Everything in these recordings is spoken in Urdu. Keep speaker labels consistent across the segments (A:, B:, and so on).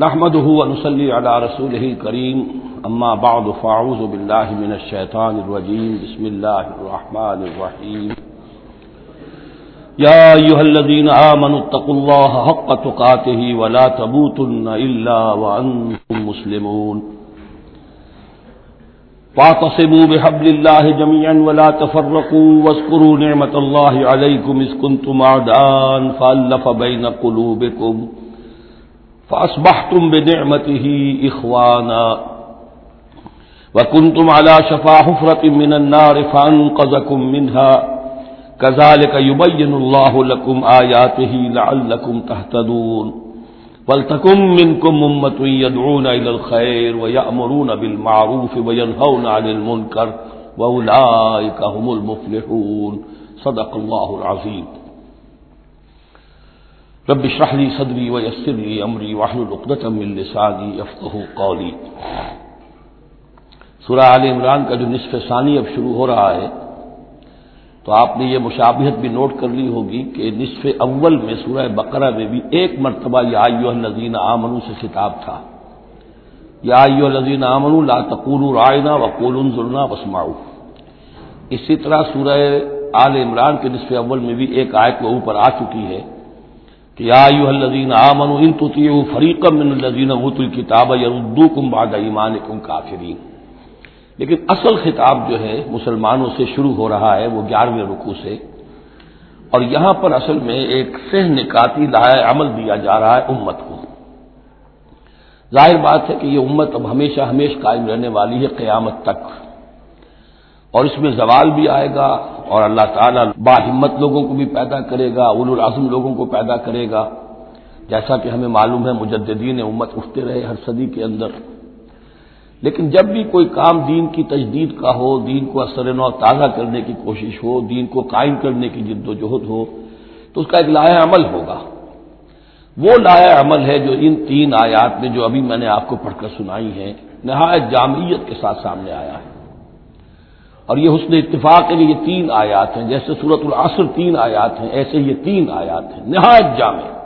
A: نحمده ونصلي على رسوله الكريم. أما بعد فاعوذ بالله من الشيطان الرجيم. بسم الله الرحمن الرحيم. يا أيها الذين آمنوا اتقوا الله حق تقاته ولا تبوتن إلا وأنتم مسلمون. فاعتصموا بحبل الله جميعا ولا تفرقوا واذكروا نعمة الله عليكم إذ كنتم عدان فألف بين قلوبكم. فاسبح تم بے نعمت فأصبحتم بنعمته إخوانا وكنتم على شفا حفرة من النار فأنقذكم منها كذلك يبين الله لكم آياته لعلكم تهتدون فلتكن منكم أمة يدعون إلى الخير ويأمرون بالمعروف وينهون عن المنكر وأولئك هم المفلحون صدق الله العظيم رب اشرح لي صدري ويسر لي امري واحلل عقدة من لساني يفقهوا قولي. سورہ آل عمران کا جو نصف ثانی اب شروع ہو رہا ہے، تو آپ نے یہ مشابہت بھی نوٹ کر لی ہوگی کہ نصف اول میں سورہ بقرہ میں بھی ایک مرتبہ یا آئیو الذین آمنو سے خطاب تھا۔ یا آئیو الذین آمنو لا تقولوا رائنا وقول انظرنا واسمعوا۔ اسی طرح سورہ آل عمران کے نصف اول میں بھی ایک آیت وہ اوپر آ چکی ہے۔ کہ یا ایوہ الذین آمنوا ان تطیعوا فریقا من الذین اوتوا الکتاب یردوکم بعد ایمانکم کافرین۔ لیکن اصل خطاب جو ہے مسلمانوں سے شروع ہو رہا ہے وہ گیارہویں رکوع سے۔ اور یہاں پر اصل میں ایک سہ نکاتی لائے عمل دیا جا رہا ہے امت کو ظاہر بات ہے کہ یہ امت اب ہمیشہ ہمیشہ قائم رہنے والی ہے قیامت تک۔ اور اس میں زوال بھی آئے گا۔ اور اللہ تعالیٰ با ہمت لوگوں کو بھی پیدا کرے گا اول العظم لوگوں کو پیدا کرے گا۔ جیسا کہ ہمیں معلوم ہے، مجددین امت اٹھتے رہے ہر صدی کے اندر۔ لیکن جب بھی کوئی کام دین کی تجدید کا ہو، دین کو اثر نو تازہ کرنے کی کوشش ہو، دین کو قائم کرنے کی جد و جہد ہو، تو اس کا ایک لایا عمل ہوگا۔ وہ لایا عمل ہے جو ان تین آیات میں جو ابھی میں نے آپ کو پڑھ کر سنائی ہیں، نہایت جامعیت کے ساتھ سامنے آیا ہے۔ اور یہ حسن اتفاق ہے کہ یہ تین آیات ہیں، جیسے صورت العصر تین آیات ہیں، ایسے یہ تین آیات ہیں۔ نہایت جامع۔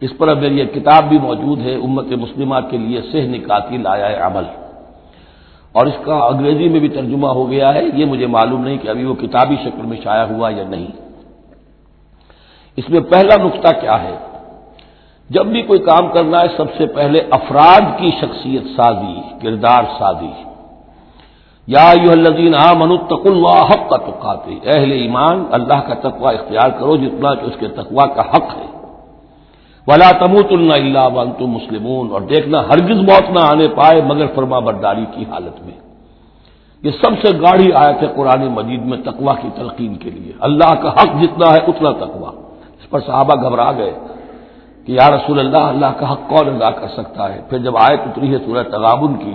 A: اس پر اب میری کتاب بھی موجود ہے، امت مسلمہ کے لیے سہ نکاتی لایا عمل۔ اور اس کا انگریزی میں بھی ترجمہ ہو گیا ہے، یہ مجھے معلوم نہیں کہ ابھی وہ کتابی شکل میں شائع ہوا یا نہیں۔ اس میں پہلا نقطہ کیا ہے؟ جب بھی کوئی کام کرنا ہے، سب سے پہلے افراد کی شخصیت سازی، کردار سازی۔ یا یو الذین آمنوا اتقوا اللہ حق کا تقاتے اہل ایمان، اللہ کا تقوی اختیار کرو جتنا کہ اس کے تقوی کا حق ہے۔ ولا تموت اللہ وانتم مسلمون۔ اور دیکھنا، ہرگز موت نہ آنے پائے مگر فرما برداری کی حالت میں۔ یہ سب سے گاڑی آیت ہے قرآن مجید میں تقوا کی تلقین کے لیے۔ اللہ کا حق جتنا ہے اتنا تقوا اس پر صحابہ گھبرا گئے کہ یا رسول اللہ اللہ کا حق کون ادا کر سکتا ہے؟ پھر جب آیت اتری ہے سورہ تغابن کی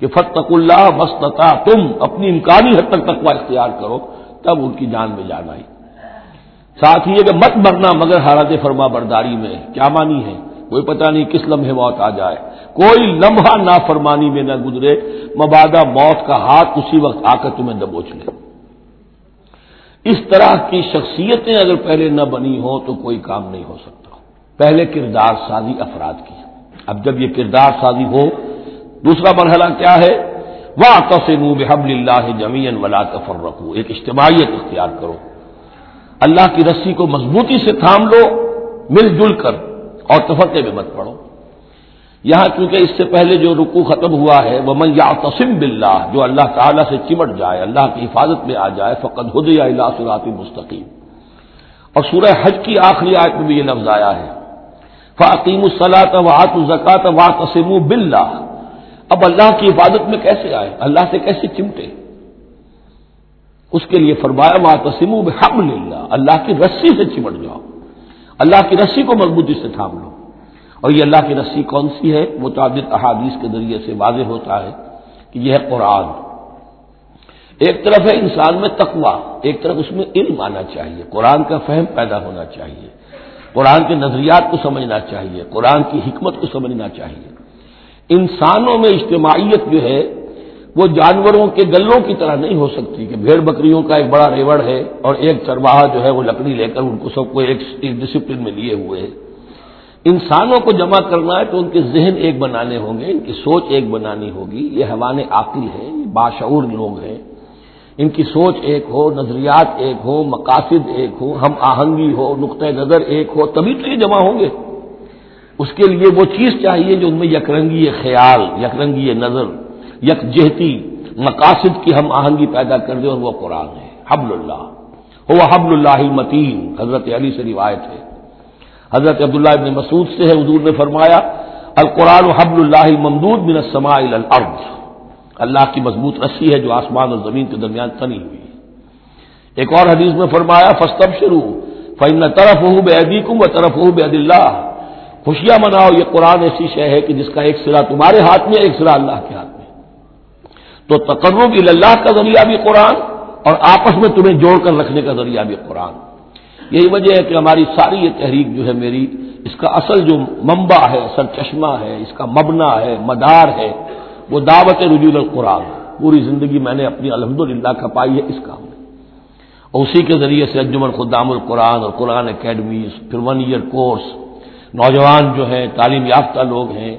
A: کہ فتق اللہ مستتا تم اپنی امکانی حد تک تقوا اختیار کرو، تب ان کی جان میں جان آئی۔ ساتھ ہی یہ کہ مت مرنا مگر حالت فرما برداری میں، کیا مانی ہے؟ کوئی پتہ نہیں کس لمحے موت آ جائے۔ کوئی لمحہ نافرمانی میں نہ گزرے، مبادہ موت کا ہاتھ اسی وقت آ کر تمہیں دبوچ لے۔ اس طرح کی شخصیتیں اگر پہلے نہ بنی ہوں تو کوئی کام نہیں ہو سکتا۔ پہلے کردار سازی افراد کی۔ اب جب یہ کردار سازی ہو دوسرا مرحلہ کیا ہے؟ وہ تصم بحب اللہ جمین ولا تفر رکھو ایک اجتماعیت اختیار کرو۔ اللہ کی رسی کو مضبوطی سے تھام لو، مل جل کر اور تفرقے میں مت پڑو۔ یہاں چونکہ اس سے پہلے جو رکو ختم ہوا ہے وہ من یا تسم بلّہ جو اللہ تعالیٰ سے چمٹ جائے، اللہ کی حفاظت میں آ جائے فقط ہد یا اللہ صراط مستقیم اور سورہ حج کی آخری آیت میں بھی یہ لفظ آیا ہے۔ فاطیم الصلاۃ وات الزکات وا تسم بلّہ اب اللہ کی حفاظت میں کیسے آئے؟ اللہ سے کیسے چمٹے؟ اس کے لیے فرمایا وا تسم بحب اللہ اللہ کی رسی سے چمٹ جاؤ۔ اللہ کی رسی کو مضبوطی سے تھام لو۔ اور یہ اللہ کی رسی کون سی ہے؟ متعدد احادیث کے ذریعے سے واضح ہوتا ہے کہ یہ ہے قرآن۔ ایک طرف ہے انسان میں تقوا ایک طرف اس میں علم آنا چاہیے۔ قرآن کا فہم پیدا ہونا چاہیے۔ قرآن کے نظریات کو سمجھنا چاہیے۔ قرآن کی حکمت کو سمجھنا چاہیے۔ انسانوں میں اجتماعیت جو ہے وہ جانوروں کے گلوں کی طرح نہیں ہو سکتی کہ بھیڑ بکریوں کا ایک بڑا ریوڑ ہے اور ایک چرواہا جو ہے وہ لکڑی لے کر ان کو سب کو ایک ڈسپلن میں لیے ہوئے ہے انسانوں کو جمع کرنا ہے تو ان کے ذہن ایک بنانے ہوں گے، ان کی سوچ ایک بنانی ہوگی۔ یہ حوان عاقل ہے یہ باشعور لوگ ہیں۔ ان کی سوچ ایک ہو، نظریات ایک ہو مقاصد ایک ہو ہم آہنگی ہو، نقطۂ نظر ایک ہو، تبھی تو یہ جمع ہوں گے۔ اس کے لیے وہ چیز چاہیے جو ان میں یکرنگی خیال، یکرنگی نظر، یکجہتی مقاصد کی ہم آہنگی پیدا کر دیں اور وہ قرآن ہے۔ حبل اللہ۔ ہو حبل اللہ متین حضرت علی سے روایت ہے۔ حضرت عبداللہ ابن مسعود سے ہے، حضور نے فرمایا، القرآن حبل اللہ ممدود بن السماء الارض۔ اللہ کی مضبوط رسی ہے جو آسمان اور زمین کے درمیان تنی ہوئی ایک اور حدیث میں فرمایا فستب شروع فن طرف ہوں بے ادیکم و طرف ہوں بے اللہ۔ خوشیاں مناؤ، یہ قرآن ایسی شے ہے کہ جس کا ایک سرا تمہارے ہاتھ میں، ایک سرا اللہ کے ہاتھ میں۔ تو تقرب اللہ کا ذریعہ بھی قرآن اور آپس میں تمہیں جوڑ کر رکھنے کا ذریعہ بھی قرآن۔ یہی وجہ ہے کہ ہماری ساری یہ تحریک جو ہے میری، اس کا اصل جو منبع ہے، سر چشمہ ہے، اس کا مبنا ہے، مدار ہے، وہ دعوت رجول القرآن پوری زندگی میں نے اپنی الحمد للہ کھپائی ہے اس کام میں۔ اور اسی کے ذریعے سے انجمن خدام القرآن اور قرآن اکیڈمیز پھر ون ایئر کورس نوجوان جو ہیں، تعلیم یافتہ لوگ ہیں،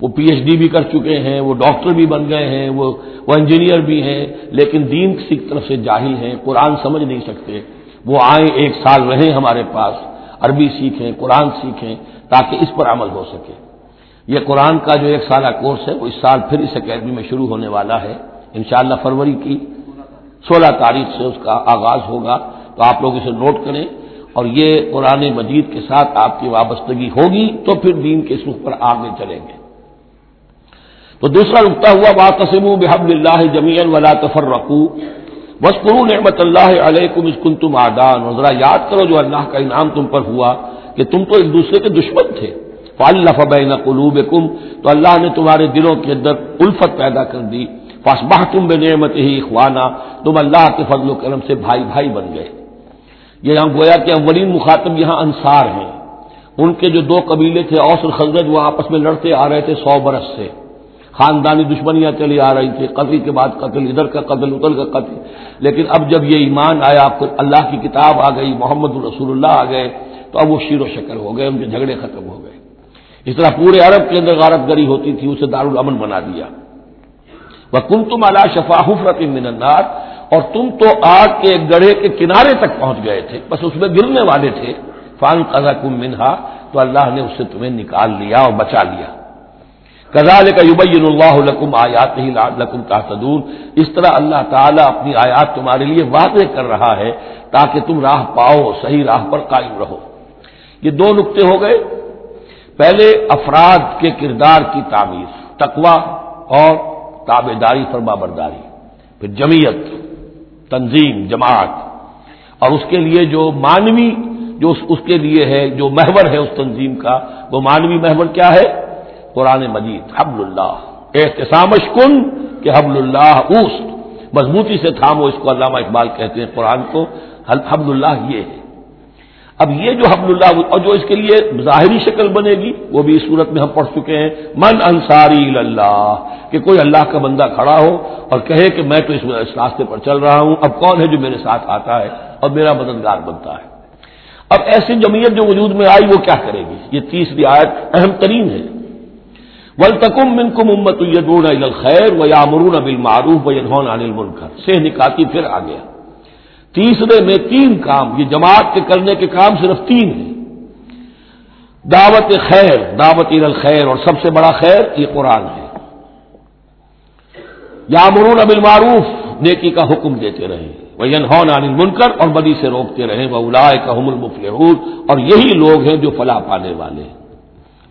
A: وہ پی ایچ ڈی بھی کر چکے ہیں، وہ ڈاکٹر بھی بن گئے ہیں، وہ وہ انجینئر بھی ہیں، لیکن دین کسی طرف سے جاہل ہیں، قرآن سمجھ نہیں سکتے۔ وہ آئیں ایک سال رہیں ہمارے پاس، عربی سیکھیں، قرآن سیکھیں، تاکہ اس پر عمل ہو سکے۔ یہ قرآن کا جو ایک سالہ کورس ہے، وہ اس سال پھر اس اکیڈمی میں شروع ہونے والا ہے۔ انشاءاللہ فروری کی سولہ تاریخ سے اس کا آغاز ہوگا۔ تو آپ لوگ اسے نوٹ کریں۔ اور یہ قرآن مجید کے ساتھ آپ کی وابستگی ہوگی تو پھر دین کے سکھ پر آگے چلیں گے۔ تو دوسرا رکتا ہوا واقسم بحب اللہ جمیل ولا تفر رقو بس قرو نعمت اللہ علیہ اسکن تم آدان ذرا یاد کرو جو اللہ کا انعام تم پر ہوا کہ تم تو ایک دوسرے کے دشمن تھے۔ فالف بین قلوب کم تو اللہ نے تمہارے دلوں کے اندر الفت پیدا کر دی۔ فاسبہ تم بے نعمت ہی اخوانا۔ تم اللہ کے فضل و کرم سے بھائی بھائی بن گئے۔ یہ یہاں گویا کہ اولین مخاطب یہاں انصار ہیں۔ ان کے جو دو قبیلے تھے، اوس اور خزرت وہ آپس میں لڑتے آ رہے تھے سو برس سے۔ خاندانی دشمنیاں چلی آ رہی تھی قتل کے بعد قتل، ادھر کا قتل ادھر کا قتل۔ لیکن اب جب یہ ایمان آیا آپ کو اللہ کی کتاب آ گئی، محمد الرسول اللہ آ گئے، تو اب وہ شیر و شکر ہو گئے، ان کے جھگڑے ختم ہو گئے۔ اس طرح پورے عرب کے اندر غارت گری ہوتی تھی، اسے دارالامن بنا دیا۔ وہ کم تم اللہ شفا حفرت النار۔ اور تم تو آگ کے گڑھے کے کنارے تک پہنچ گئے تھے، بس اس میں گرنے والے تھے۔ فان قزا کم منہا تو اللہ نے اس سے تمہیں نکال لیا اور بچا لیا۔ کزال کا یوبین اللہ لکم آیات ہی لکم تحتدون اس طرح اللہ تعالیٰ اپنی آیات تمہارے لیے واضح کر رہا ہے تاکہ تم راہ پاؤ صحیح راہ پر قائم رہو۔ یہ دو نقطے ہو گئے۔ پہلے، افراد کے کردار کی تعمیر تقوا اور تابے داری فرما برداری۔ پھر جمیت تنظیم، جماعت۔ اور اس کے لیے جو مانوی جو اس کے لیے ہے، جو محور ہے اس تنظیم کا، وہ مانوی محور کیا ہے؟ قرآن مجید حبل اللہ احتسامش کن کہ حبل اللہ اوست۔ مضبوطی سے تھامو اس کو علامہ اقبال کہتے ہیں قرآن کو۔ حبل اللہ یہ ہے۔ اب یہ جو حبل اللہ اور جو اس کے لیے ظاہری شکل بنے گی، وہ بھی اس صورت میں ہم پڑھ چکے ہیں، من انصاری اللہ کہ کوئی اللہ کا بندہ کھڑا ہو اور کہے کہ میں تو اس راستے پر چل رہا ہوں، اب کون ہے جو میرے ساتھ آتا ہے اور میرا مددگار بنتا ہے؟ اب ایسی جمعیت جو وجود میں آئی، وہ کیا کرے گی؟ یہ تیسری آیت اہم ترین ہے۔ ولتکم من کم امت یدون خیر و یامرون ابل و یدون انل منکر سے نکاتی پھر آ گیا تیسرے میں تین کام، یہ جماعت کے کرنے کے کام صرف تین ہیں۔ دعوت خیر دعوت خیر اور سب سے بڑا خیر یہ قرآن ہے۔ یا مرون ابل معروف نیکی کا حکم دیتے رہے وہ ینہون عن منکر اور بدی سے روکتے رہے وہ الاائے کا حمل اور یہی لوگ ہیں جو فلاح پانے والے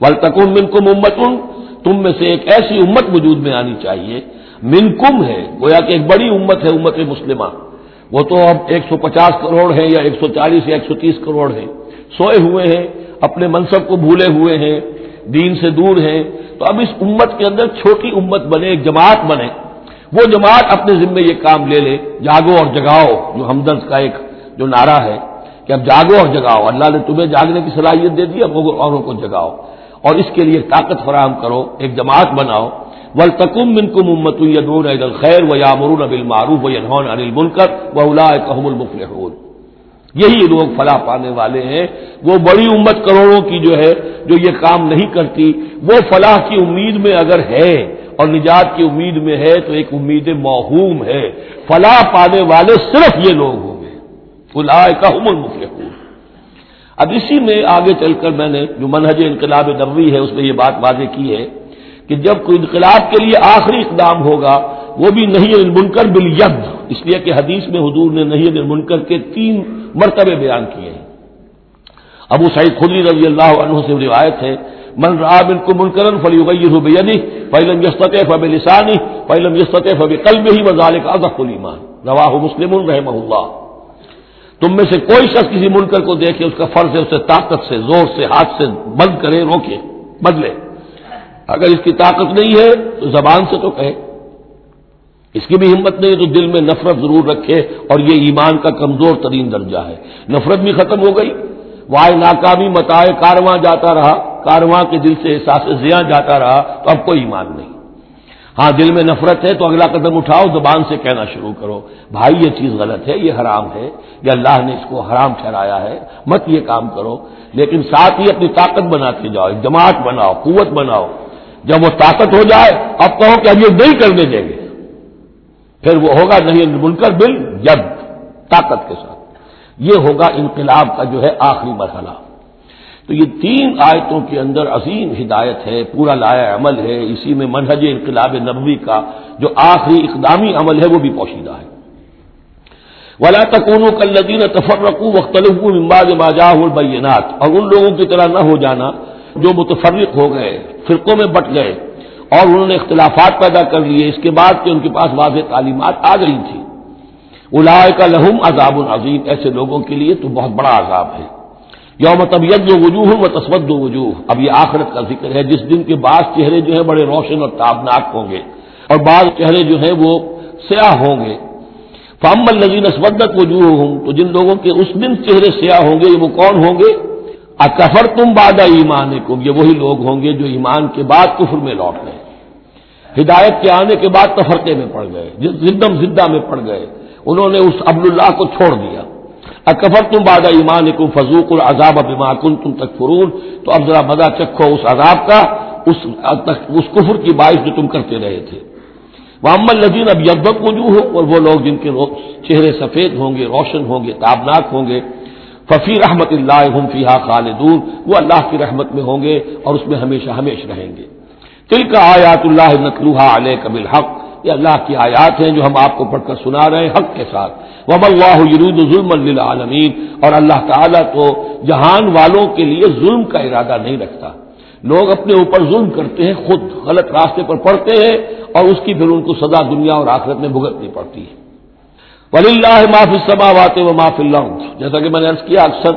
A: ولتکم من کم امتن تم میں سے ایک ایسی امت وجود میں آنی چاہیے۔ منکم ہے، گویا کہ ایک بڑی امت ہے، امت مسلمہ۔ وہ تو اب ایک سو پچاس کروڑ ہے یا ایک سو چالیس یا ایک سو تیس کروڑ ہے سوئے ہوئے ہیں، اپنے منصب کو بھولے ہوئے ہیں، دین سے دور ہیں۔ تو اب اس امت کے اندر چھوٹی امت بنے، ایک جماعت بنے۔ وہ جماعت اپنے ذمے یہ کام لے لے۔ جاگو اور جگاؤ، جو ہمدرد کا ایک جو نعرہ ہے کہ اب جاگو اور جگاؤ، اللہ نے تمہیں جاگنے کی صلاحیت دے دی، اب اوروں کو جگاؤ۔ اور اس کے لیے طاقت فراہم کرو، ایک جماعت بناؤ۔ ول تکم من کم امت خیر و یامرون ابل معروف و انل منکر و الا المفل یہی لوگ فلاح پانے والے ہیں۔ وہ بڑی امت کروڑوں کی جو ہے، جو یہ کام نہیں کرتی، وہ فلاح کی امید میں اگر ہے اور نجات کی امید میں ہے تو ایک امید موہوم ہے۔ فلاح پانے والے صرف یہ لوگ ہوں گے۔ فلاح کا اب اسی میں آگے چل کر میں نے جو منہج انقلاب نبوی ہے، اس میں یہ بات واضح کی ہے۔ کہ جب کوئی انقلاب کے لیے آخری اقدام ہوگا، وہ بھی نہیں المنکر بل اس لیے کہ حدیث میں حضور نے نہیں المنکر کے تین مرتبے بیان کیے ہیں۔ ابو سعید خدری رضی اللہ عنہ سے روایت ہے، من راب ان کو منکرن فلی ہو بے فیلم یستط فب لسانی فیلم یستط فب قلب ہی وزال کا ازف المان رواہ مسلم الرحم اللہ۔ تم میں سے کوئی شخص کسی منکر کو دیکھے، اس کا فرض ہے، اسے طاقت سے، زور سے، ہاتھ سے بند کرے، روکے، بدلے۔ اگر اس کی طاقت نہیں ہے تو زبان سے تو کہے۔ اس کی بھی ہمت نہیں ہے تو دل میں نفرت ضرور رکھے اور یہ ایمان کا کمزور ترین درجہ ہے۔ نفرت بھی ختم ہو گئی۔ وائے ناکامی متائے کارواں جاتا رہا۔ کارواں کے دل سے احساس زیاں جاتا رہا۔ تو اب کوئی ایمان نہیں۔ ہاں دل میں نفرت ہے تو اگلا قدم اٹھاؤ، زبان سے کہنا شروع کرو۔ بھائی، یہ چیز غلط ہے، یہ حرام ہے۔ یا اللہ نے اس کو حرام ٹھہرایا ہے۔ مت یہ کام کرو۔ لیکن ساتھ ہی اپنی طاقت بناتے جاؤ جماعت بناؤ، قوت بناؤ۔ جب وہ طاقت ہو جائے، اب کہو کہ اب یہ نہیں کرنے دیں گے۔ پھر وہ ہوگا نہیں منکر بل جب طاقت کے ساتھ۔ یہ ہوگا انقلاب کا جو ہے آخری مرحلہ۔ تو یہ تین آیتوں کے اندر عظیم ہدایت ہے، پورا لایا عمل ہے۔ اسی میں منہج انقلاب نبوی کا جو آخری اقدامی عمل ہے، وہ بھی پوشیدہ ہے۔ ولا تکون کلدین تفر رقو مختلف امباد باجا البینات اور ان لوگوں کی طرح نہ ہو جانا جو متفرق ہو گئے، فرقوں میں بٹ گئے اور انہوں نے اختلافات پیدا کر لیے، اس کے بعد کہ ان کے پاس واضح تعلیمات آ گئی تھی۔ الائے کا لہم عذاب العظیم ایسے لوگوں کے لیے تو بہت بڑا عذاب ہے۔ یوم طبیعت و وجوہ و تسمت و وجوہ۔ اب یہ آخرت کا ذکر ہے، جس دن کے بعض چہرے جو ہیں بڑے روشن اور تابناک ہوں گے اور بعض چہرے جو ہیں وہ سیاہ ہوں گے۔ فام الزین اسودت وجوہ ہوں تو جن لوگوں کے اس دن چہرے سیاہ ہوں گے، وہ کون ہوں گے؟ اکفر تم بادہ ایمان یہ وہی لوگ ہوں گے جو ایمان کے بعد کفر میں لوٹ گئے۔ ہدایت کے آنے کے بعد تفرقے میں پڑ گئے زدم زدہ میں پڑ گئے۔ انہوں نے اس عبد اللہ کو چھوڑ دیا۔ اکفر تم بادہ ایمان کو فضوق العذاب اب کن تم تک فرون تو اب ذرا مزہ چکھو اس عذاب کا، اس اس کفر کی باعث جو تم کرتے رہے تھے۔ محمد لذین اب یکبک وجوہ ہو اور وہ لوگ جن کے چہرے سفید ہوں گے، روشن ہوں گے، تابناک ہوں گے۔ ففی رحمت اللہ ہم فیحا خالدون، وہ اللہ کی رحمت میں ہوں گے اور اس میں ہمیشہ ہمیشہ رہیں گے۔ تل کا آیات اللہ نقلوحا علیہ قبل حق یہ اللہ کی آیات ہیں جو ہم آپ کو پڑھ کر سنا رہے ہیں حق کے ساتھ۔ وب اللہ یرود ظلم للعالمین، اور اللہ تعالیٰ تو جہان والوں کے لیے ظلم کا ارادہ نہیں رکھتا۔ لوگ اپنے اوپر ظلم کرتے ہیں، خود غلط راستے پر پڑتے ہیں اور اس کی پھر ان کو سزا دنیا اور آخرت میں بھگتنی پڑتی ہے۔ ولی اللہ معاف سما واتے و معاف اللہ جیسا کہ میں نے عرض کیا، اکثر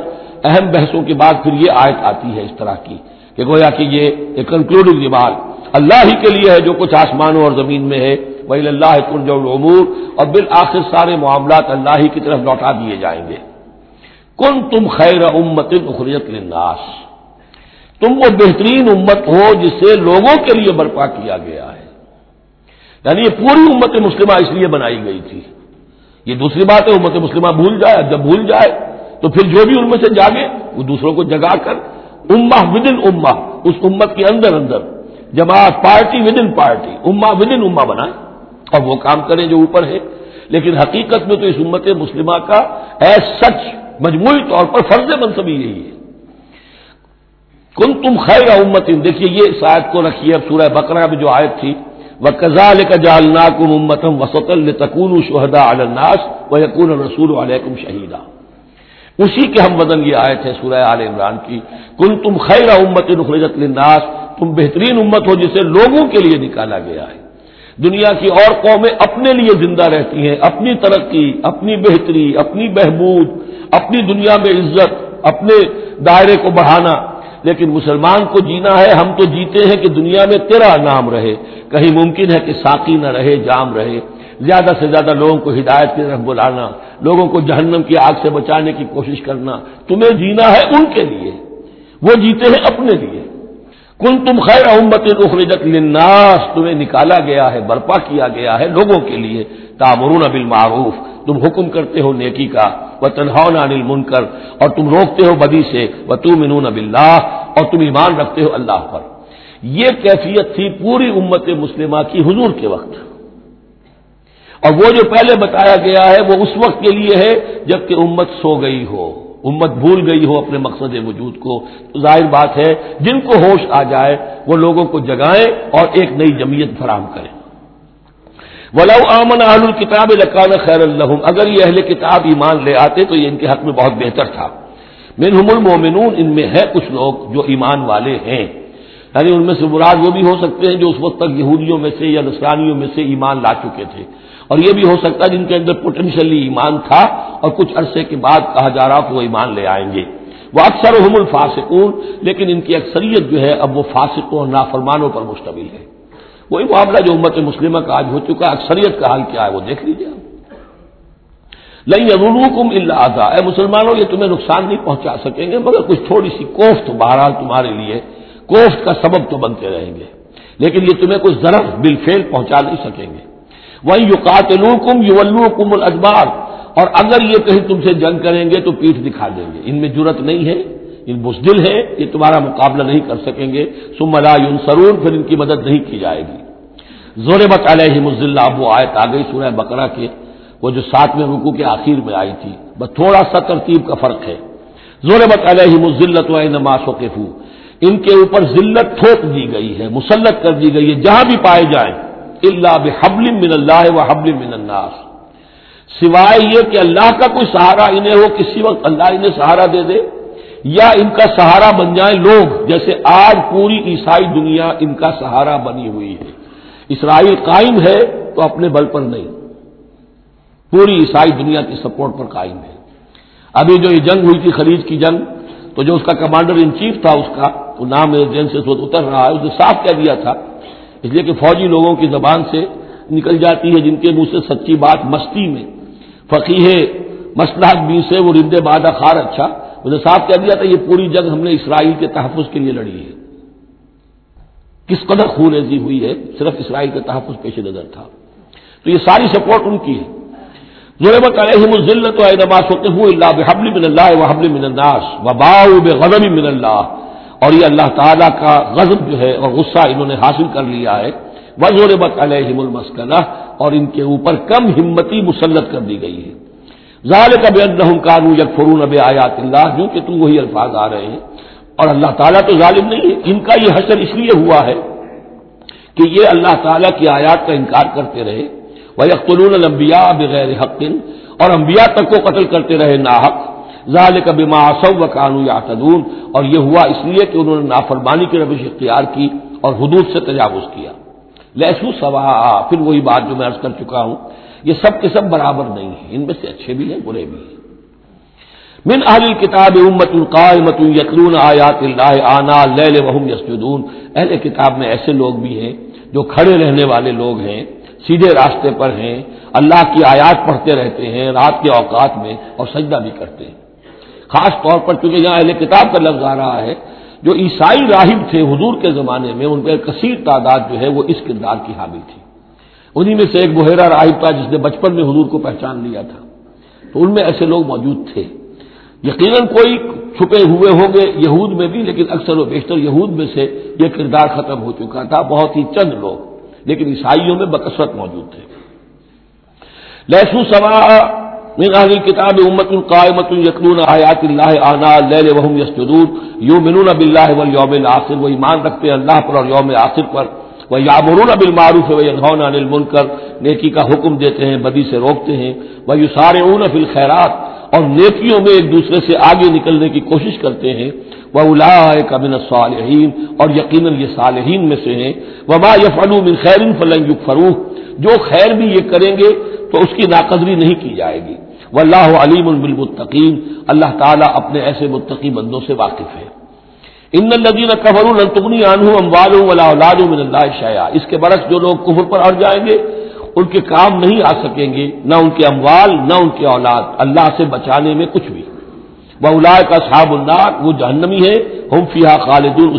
A: اہم بحثوں کے بعد پھر یہ آیت آتی ہے اس طرح کی کہ گویا کہ یہ ایک کنکلوڈنگ جمال اللہ ہی کے لیے ہے جو کچھ آسمانوں اور زمین میں ہے۔ وہی اللہ کن جو عمور اور بالآخر سارے معاملات اللہ ہی کی طرف لوٹا دیے جائیں گے۔ کن تم خیر امت اخریت للناس۔ تم وہ بہترین امت ہو جسے لوگوں کے لیے برپا کیا گیا ہے۔ یعنی یہ پوری امت مسلمہ اس لیے بنائی گئی تھی۔ یہ دوسری بات ہے، امت مسلمہ بھول جائے، جب بھول جائے، تو پھر جو بھی ان میں سے جاگے، وہ دوسروں کو جگا کر اما ود ان اما اس امت کے اندر اندر، جماعت پارٹی ود ان پارٹی اما ود ان اما بنائے۔ اور وہ کام کریں جو اوپر ہے۔ لیکن حقیقت میں تو اس امت مسلمہ کا ہے سچ مجموعی طور پر فرض منصبی یہی ہے۔ کن تم خیر امت دیکھیے یہ شاید کو رکھیے، اب سورہ بکرا میں جو آیت تھی۔ وہ کزال کا جالنا کم امتم وسط التکون شہدا الناس و یقون رسول علیکم شہیدہ اسی کے ہم وزن یہ آئے تھے سورہ عال عمران کی۔ کن تم خیر امت نخرجت للناس۔ تم بہترین امت ہو جسے لوگوں کے لیے نکالا گیا ہے۔ دنیا کی اور قومیں اپنے لیے زندہ رہتی ہیں۔ اپنی ترقی، اپنی بہتری، اپنی بہبود، اپنی دنیا میں عزت، اپنے دائرے کو بڑھانا۔ لیکن مسلمان کو جینا ہے، ہم تو جیتے ہیں کہ دنیا میں تیرا نام رہے۔ کہیں ممکن ہے کہ ساقی نہ رہے، جام رہے۔ زیادہ سے زیادہ لوگوں کو ہدایت کی طرف بلانا، لوگوں کو جہنم کی آگ سے بچانے کی کوشش کرنا۔ تمہیں جینا ہے ان کے لیے۔ وہ جیتے ہیں اپنے لیے۔ کن تم خیر امت اخرجت للناس۔ تمہیں نکالا گیا ہے، برپا کیا گیا ہے لوگوں کے لیے۔ تامرون بالمعروف۔ تم حکم کرتے ہو نیکی کا وہ تنہا نانل من کر اور تم روکتے ہو بدی سے وہ تم انون اب اللہ اور تم ایمان رکھتے ہو اللہ پر۔ یہ کیفیت تھی پوری امت مسلمہ کی حضور کے وقت۔ اور وہ جو پہلے بتایا گیا ہے، وہ اس وقت کے لیے ہے جبکہ امت سو گئی ہو۔ امت بھول گئی ہو اپنے مقصد وجود کو۔ تو ظاہر بات ہے، جن کو ہوش آ جائے، وہ لوگوں کو جگائیں اور ایک نئی جمیت فراہم کریں۔ ولو امن اہل الکتاب لکان خیر الحم اگر یہ اہل کتاب ایمان لے آتے تو یہ ان کے حق میں بہت بہتر تھا۔ منہم المومنون ان میں ہے کچھ لوگ جو ایمان والے ہیں۔ یعنی ان میں سے مراد وہ بھی ہو سکتے ہیں جو اس وقت تک یہودیوں میں سے یا نسرانیوں میں سے ایمان لا چکے تھے۔ اور یہ بھی ہو سکتا ہے جن کے اندر پوٹینشلی ایمان تھا اور کچھ عرصے کے بعد کہا جا رہا کہ وہ ایمان لے آئیں گے۔ وہ اکثر حم الفاسقون، لیکن ان کی اکثریت جو ہے اب وہ فاسقوں اور نافرمانوں پر مشتمل ہے۔ وہی معاملہ جو امت مسلمہ کا آج ہو چکا ہے، اکثریت کا حال کیا ہے، وہ دیکھ لیجیے لئی ابولوکم اللہ آزا اے مسلمانوں، یہ تمہیں نقصان نہیں پہنچا سکیں گے، مگر کچھ تھوڑی سی کوفت بہرحال تمہارے لیے، کوفت کا سبب تو بنتے رہیں گے۔ لیکن یہ تمہیں کچھ ضرف بالفیل پہنچا نہیں سکیں گے۔ وہی یو قاتلو کم یو کم اور اگر یہ کہیں تم سے جنگ کریں گے تو پیٹھ دکھا دیں گے۔ ان میں جرت نہیں ہے، ان بزدل ہے یہ تمہارا مقابلہ نہیں کر سکیں گے۔ سم اللہ یون سرون پھر ان کی مدد نہیں کی جائے گی۔ زور علیہ مزلہ وہ آیت آ گئی سورہ بکرا کے وہ جو ساتویں رکو کے آخر میں آئی تھی۔ بس تھوڑا سا ترتیب کا فرق ہے۔ زور علیہ مزلت و نماس و ان کے اوپر ذلت ٹھوک دی گئی ہے، مسلط کر دی گئی ہے، جہاں بھی پائے جائیں۔ اللہ بحبل من اللہ و حبل من الناس۔ سوائے یہ کہ اللہ کا کوئی سہارا انہیں ہو، کسی وقت اللہ انہیں سہارا دے دے، یا ان کا سہارا بن جائیں لوگ، جیسے آج پوری عیسائی دنیا ان کا سہارا بنی ہوئی ہے۔ اسرائیل قائم ہے تو اپنے بل پر نہیں۔ پوری عیسائی دنیا کی سپورٹ پر قائم ہے۔ ابھی جو یہ جنگ ہوئی تھی خلیج کی جنگ، تو جو اس کا کمانڈر ان چیف تھا، اس کا وہ نام جن سے اتر رہا ہے، اس نے صاف کہہ دیا تھا۔ اس لیے کہ فوجی لوگوں کی زبان سے نکل جاتی ہے، جن کے منہ سے سچی بات مستی میں۔ فقیر مسلح بھی سے، وہ رند بادہ خار اچھا۔ اسے صاف کہہ دیا تھا، یہ پوری جنگ ہم نے اسرائیل کے تحفظ کے لیے لڑی ہے۔ کس قدر خون ریزی ہوئی ہے، صرف اسرائیل کا تحفظ پیش نظر تھا۔ تو یہ ساری سپورٹ ان کی ہے۔ ضرورت علیہم الزلت و نماز ہوتے ہوئے اللہ بحبل من اللہ و حبل من الناس و باؤ بے غضب من اللہ۔ اور یہ اللہ تعالیٰ کا غضب جو ہے اور غصہ انہوں نے حاصل کر لیا ہے۔ وزور بت علیہم المسکنہ۔ اور ان کے اوپر کم ہمتی مسلط کر دی گئی ہے۔ ظاہر کب الحم کانو یک فرون اب آیات اللہ، جو کہ تم وہی الفاظ آ رہے ہیں۔ اور اللہ تعالیٰ تو ظالم نہیں ہے۔ ان کا یہ حشر اس لیے ہوا ہے کہ یہ اللہ تعالیٰ کی آیات کا انکار کرتے رہے۔ وہ یکلون الانبیاء بغیر حق۔ اور انبیاء تک کو قتل کرتے رہے ناحق۔ ظال کبھی معصو و قانو یا اور یہ ہوا اس لیے کہ انہوں نے نافرمانی کی روش اختیار کی اور حدود سے تجاوز کیا۔ لہسو سوا پھر وہی بات جو میں عرض کر چکا ہوں، یہ سب کے سب برابر نہیں ہیں۔ ان میں سے اچھے بھی ہیں، برے بھی ہیں۔ من اہل کتاب امت القائمت یقلون آیات اللہ آنا لیل وحم یسجدون۔ اہل کتاب میں ایسے لوگ بھی ہیں جو کھڑے رہنے والے لوگ ہیں، سیدھے راستے پر ہیں، اللہ کی آیات پڑھتے رہتے ہیں، رات کے اوقات میں اور سجدہ بھی کرتے ہیں۔ خاص طور پر چونکہ یہاں اہل کتاب کا لفظ آ رہا ہے، جو عیسائی راہب تھے حضور کے زمانے میں، ان پہ کثیر تعداد جو ہے وہ اس کردار کی حامل تھی۔ انہی میں سے ایک بحیرہ راہب تھا جس نے بچپن میں حضور کو پہچان لیا تھا۔ تو ان میں ایسے لوگ موجود تھے۔ یقیناً کوئی چھپے ہوئے ہوں گے یہود میں بھی، لیکن اکثر و بیشتر یہود میں سے یہ کردار ختم ہو چکا تھا، بہت ہی چند لوگ، لیکن عیسائیوں میں بکثرت موجود تھے۔ لہسو سوا من اہل کتاب امت القائمت یقلون آیات اللہ آنا لیل وحم یسجدون، یؤمنون باللہ والیوم الاخر وہ ایمان رکھتے ہیں اللہ پر اور یوم آخر پر۔ وہ یامرون بالمعروف و ینہون عن المنکر، نیکی کا حکم دیتے ہیں، بدی سے روکتے ہیں۔ وہ یسارعون فی الخیرات اور نیکیوں میں ایک دوسرے سے آگے نکلنے کی کوشش کرتے ہیں۔ وہ الا من الصالحین اور یقیناً یہ صالحین میں سے ہیں۔ وما یفعلوا من خیر فلن یکفروه جو خیر بھی یہ کریں گے تو اس کی ناقدری نہیں کی جائے گی۔ وہ اللہ علیم بالمتقین اللہ تعالیٰ اپنے ایسے متقی بندوں سے واقف ہے ان الدین قبر التغنی عنہ اموال ولا اولاد من اللہ شایا اس کے برعکس جو لوگ کفر پر اڑ جائیں گے ان کے کام نہیں آ سکیں گے، نہ ان کے اموال، نہ ان کے اولاد۔ اللہ سے بچانے میں کچھ بھی۔ وہ الا کا صحاب اللہ وہ جہنمی ہے ہم فیحا خالدون۔